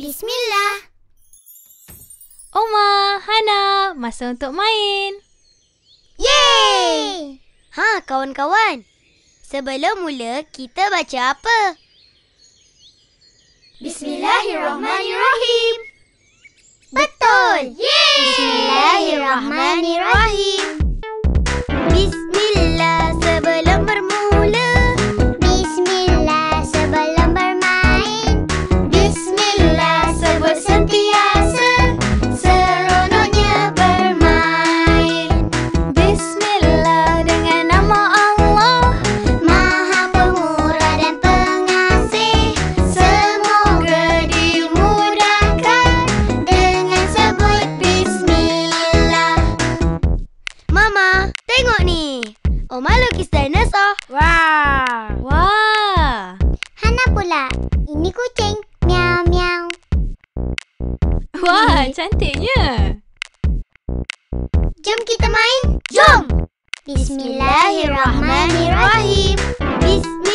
Bismillah. Oma, Hana, masa untuk main. Yeay! Ha, kawan-kawan. Sebelum mula, kita baca apa? Bismillahirrahmanirrahim. Tengok ni. Oma lukis dinosaur. Wah. Wah. Hana pula Ini kucing Miau miau Wah, cantiknya. Jom kita main. Jom. Bismillahirrahmanirrahim Bismillah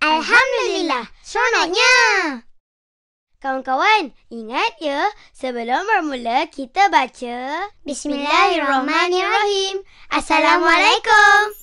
Alhamdulillah Seronoknya. Kawan-kawan, ingat ya, sebelum bermula kita baca Bismillahirrahmanirrahim Assalamualaikum.